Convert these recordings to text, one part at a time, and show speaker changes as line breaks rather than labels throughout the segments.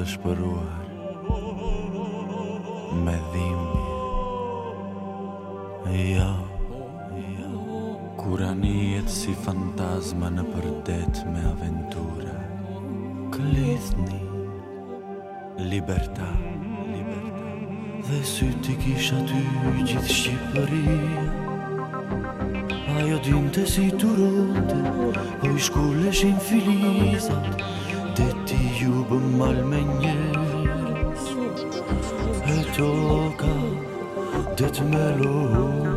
dëshpëruar
me dhimbje ja jo kur si fantazma në përdet me aventura klithni libertà libertà dhe sy ti kisha ty gjithë Shqipëria ajo dinte si turonte po i shkulleshin filizat Ayubum almenies, etoka detmelo.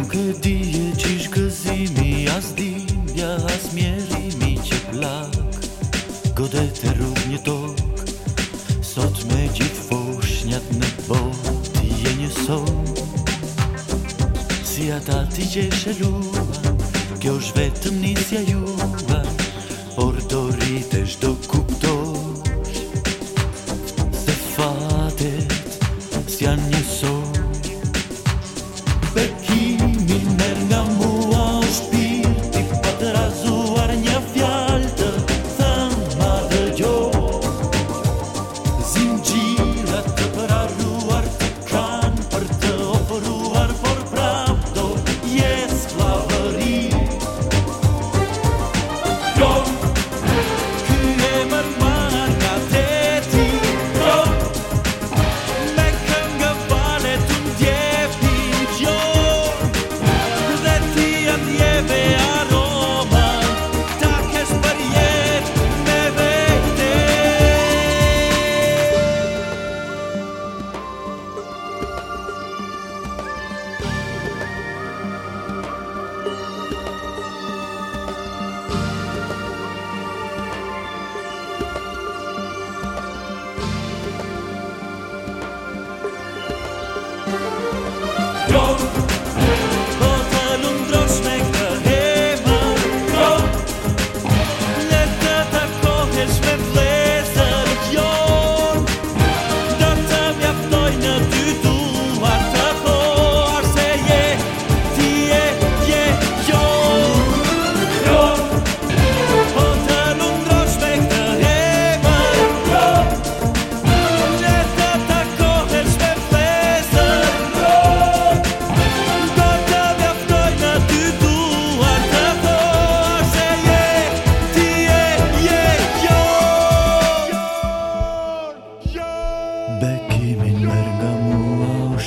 Nuk e di e qish këzimi As dimja, as mjerimi që plak Godet e rrug një tok Sot me gjithë fosh njët në bot Ti e një son Si ata ti që e Kjo është vetëm nisja jua Por do rritë është do kuptosh Se fatet s'janë një son Bekim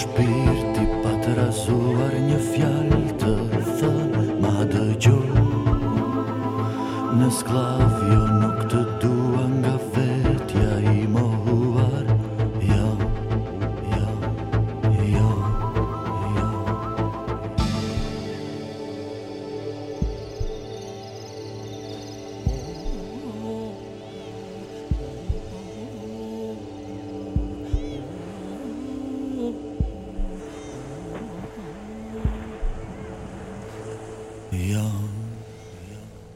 shpirti pa të razuar një fjallë të thënë Ma dëgjo në sklavion jo